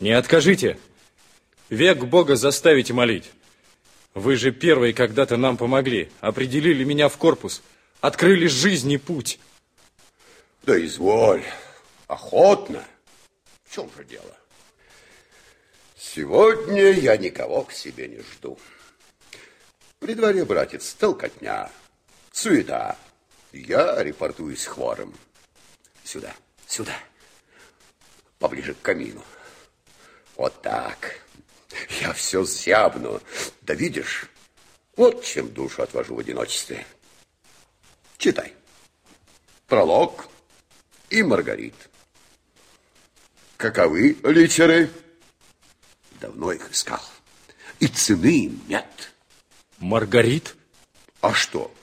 Не откажите. Век Бога заставите молить. Вы же первые когда-то нам помогли, определили меня в корпус, открыли жизни путь. Да изволь, охотно. В чем же дело? Сегодня я никого к себе не жду. При дворе, братец, толкотня, суета. Я репортуюсь хворым. Сюда, сюда, поближе к камину. Вот так. Я все зябну. Да видишь, вот чем душу отвожу в одиночестве. Читай. Пролог и Маргарит. Каковы литеры? Давно их искал. И цены им нет. Маргарит? А что?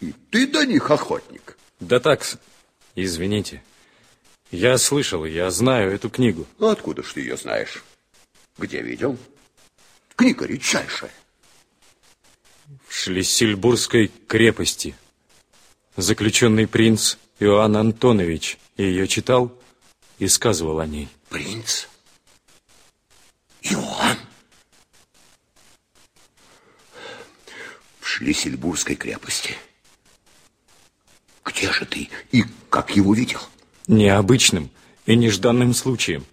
И ты до них охотник? Да так, извините. Я слышал, я знаю эту книгу. Ну, откуда ж ты ее знаешь? Где видел? Книга редчайшая. В Шлиссельбургской крепости. Заключенный принц Иоанн Антонович ее читал и сказывал о ней. Принц? Иоанн? В Шлиссельбургской крепости. Где же ты и как его видел? Необычным и нежданным случаем.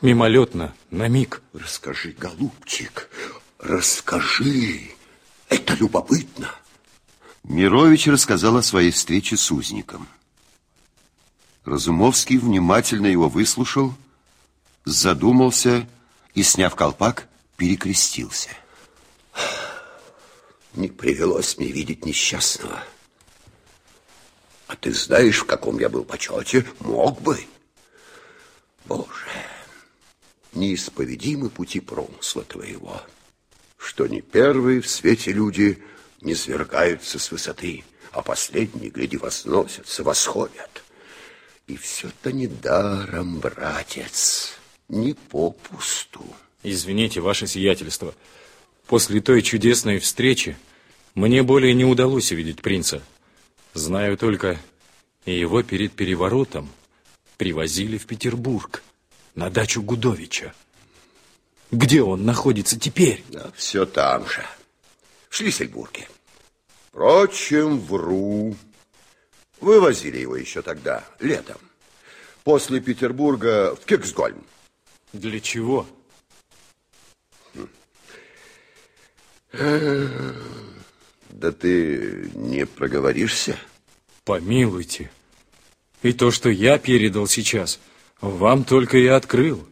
Мимолетно, на миг. Расскажи, голубчик, расскажи. Это любопытно. Мирович рассказал о своей встрече с узником. Разумовский внимательно его выслушал, задумался и, сняв колпак, перекрестился. Не привелось мне видеть несчастного. А ты знаешь, в каком я был почете? Мог бы. Боже, неисповедимы пути промысла твоего, что не первые в свете люди не свергаются с высоты, а последние, гляди, возносятся, восходят. И все-то недаром, братец, не попусту. Извините, ваше сиятельство. После той чудесной встречи мне более не удалось увидеть принца. Знаю только, его перед переворотом привозили в Петербург, на дачу Гудовича. Где он находится теперь? Да, все там же, в Шлиссельбурге. Впрочем, вру. Вывозили его еще тогда, летом. После Петербурга в Кексгольм. Для чего? Да ты не проговоришься? Помилуйте. И то, что я передал сейчас, вам только и открыл.